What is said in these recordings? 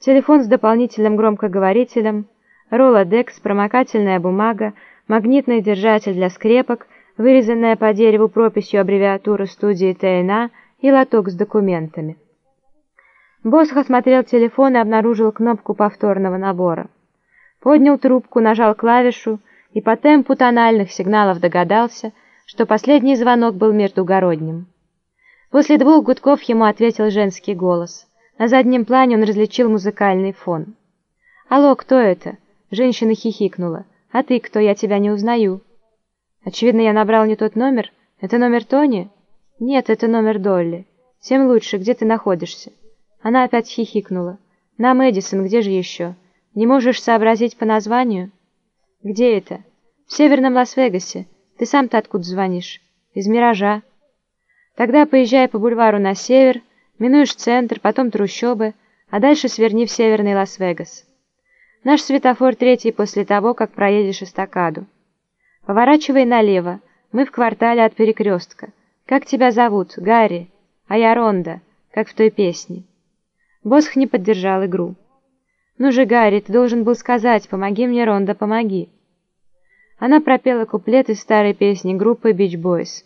телефон с дополнительным громкоговорителем, ролодекс, промокательная бумага, магнитный держатель для скрепок, вырезанная по дереву прописью аббревиатуры студии ТНА и лоток с документами. Босх осмотрел телефон и обнаружил кнопку повторного набора. Поднял трубку, нажал клавишу и по темпу тональных сигналов догадался, что последний звонок был междугородним. После двух гудков ему ответил женский голос. На заднем плане он различил музыкальный фон. «Алло, кто это?» Женщина хихикнула. «А ты кто? Я тебя не узнаю». «Очевидно, я набрал не тот номер. Это номер Тони?» «Нет, это номер Долли. Тем лучше. Где ты находишься?» Она опять хихикнула. «На Мэдисон, где же еще? Не можешь сообразить по названию?» «Где это?» «В северном Лас-Вегасе. Ты сам-то откуда звонишь?» «Из Миража». «Тогда поезжай по бульвару на север, минуешь центр, потом трущобы, а дальше сверни в северный Лас-Вегас. Наш светофор третий после того, как проедешь эстакаду. Поворачивай налево, мы в квартале от перекрестка. Как тебя зовут? Гарри. А я Ронда, как в той песне». Босх не поддержал игру. «Ну же, Гарри, ты должен был сказать, помоги мне, Ронда, помоги». Она пропела куплет из старой песни группы Beach Boys.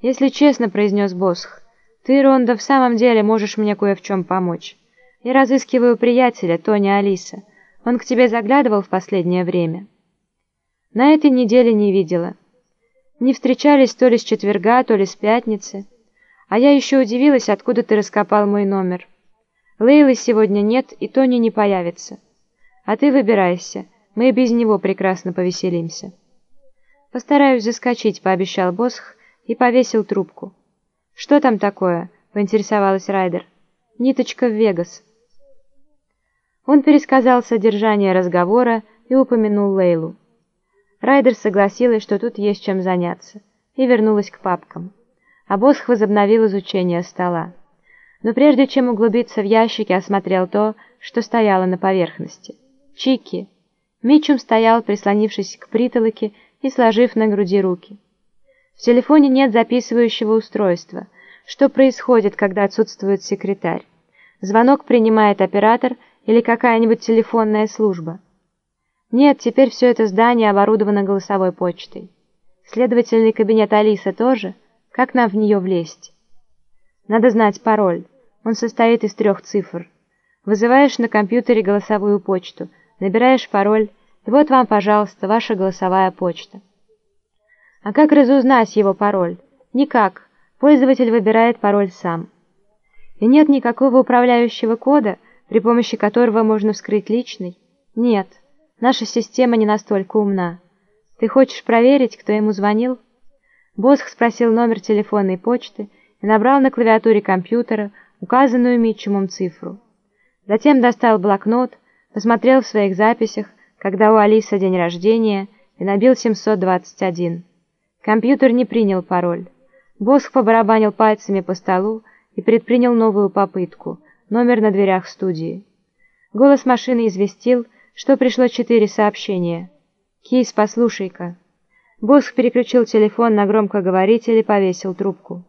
«Если честно», — произнес Босх, — «ты, Ронда, в самом деле можешь мне кое в чем помочь. Я разыскиваю приятеля, Тони Алиса. Он к тебе заглядывал в последнее время?» «На этой неделе не видела. Не встречались то ли с четверга, то ли с пятницы. А я еще удивилась, откуда ты раскопал мой номер». Лейлы сегодня нет, и Тони не появится. А ты выбирайся, мы и без него прекрасно повеселимся. Постараюсь заскочить, пообещал Босх и повесил трубку. Что там такое? поинтересовалась Райдер. Ниточка в Вегас. Он пересказал содержание разговора и упомянул Лейлу. Райдер согласилась, что тут есть чем заняться, и вернулась к папкам. А Босх возобновил изучение стола но прежде чем углубиться в ящики, осмотрел то, что стояло на поверхности. Чики. Митчум стоял, прислонившись к притолоке и сложив на груди руки. В телефоне нет записывающего устройства. Что происходит, когда отсутствует секретарь? Звонок принимает оператор или какая-нибудь телефонная служба? Нет, теперь все это здание оборудовано голосовой почтой. Следовательный кабинет Алиса тоже? Как нам в нее влезть? Надо знать пароль. Он состоит из трех цифр. Вызываешь на компьютере голосовую почту, набираешь пароль, и вот вам, пожалуйста, ваша голосовая почта. А как разузнать его пароль? Никак. Пользователь выбирает пароль сам. И нет никакого управляющего кода, при помощи которого можно вскрыть личный? Нет. Наша система не настолько умна. Ты хочешь проверить, кто ему звонил? Босх спросил номер телефонной почты, и набрал на клавиатуре компьютера указанную Митчумом цифру. Затем достал блокнот, посмотрел в своих записях, когда у Алисы день рождения, и набил 721. Компьютер не принял пароль. Босх побарабанил пальцами по столу и предпринял новую попытку, номер на дверях студии. Голос машины известил, что пришло четыре сообщения. «Кис, послушай-ка». Босх переключил телефон на громкоговоритель и повесил трубку.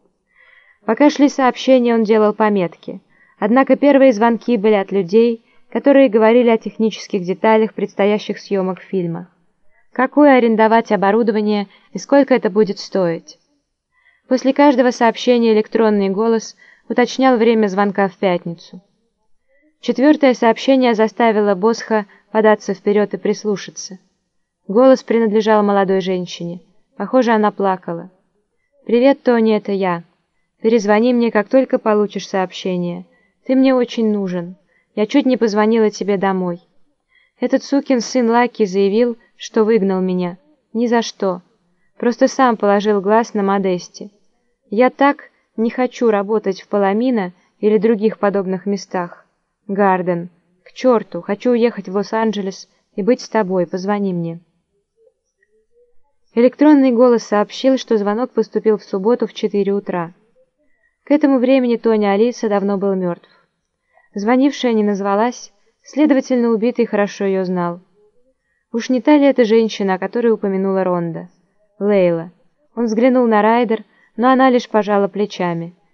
Пока шли сообщения, он делал пометки. Однако первые звонки были от людей, которые говорили о технических деталях предстоящих съемок фильма. Какое арендовать оборудование и сколько это будет стоить. После каждого сообщения электронный голос уточнял время звонка в пятницу. Четвертое сообщение заставило Босха податься вперед и прислушаться. Голос принадлежал молодой женщине. Похоже, она плакала. «Привет, Тони, это я». Перезвони мне, как только получишь сообщение. Ты мне очень нужен. Я чуть не позвонила тебе домой. Этот сукин сын Лаки заявил, что выгнал меня. Ни за что. Просто сам положил глаз на Модесте. Я так не хочу работать в Паламино или других подобных местах. Гарден, к черту, хочу уехать в Лос-Анджелес и быть с тобой, позвони мне. Электронный голос сообщил, что звонок поступил в субботу в 4 утра. К этому времени Тони Алиса давно был мертв. Звонившая не назвалась, следовательно, убитый хорошо ее знал. Уж не та ли эта женщина, о которой упомянула Ронда? Лейла. Он взглянул на Райдер, но она лишь пожала плечами.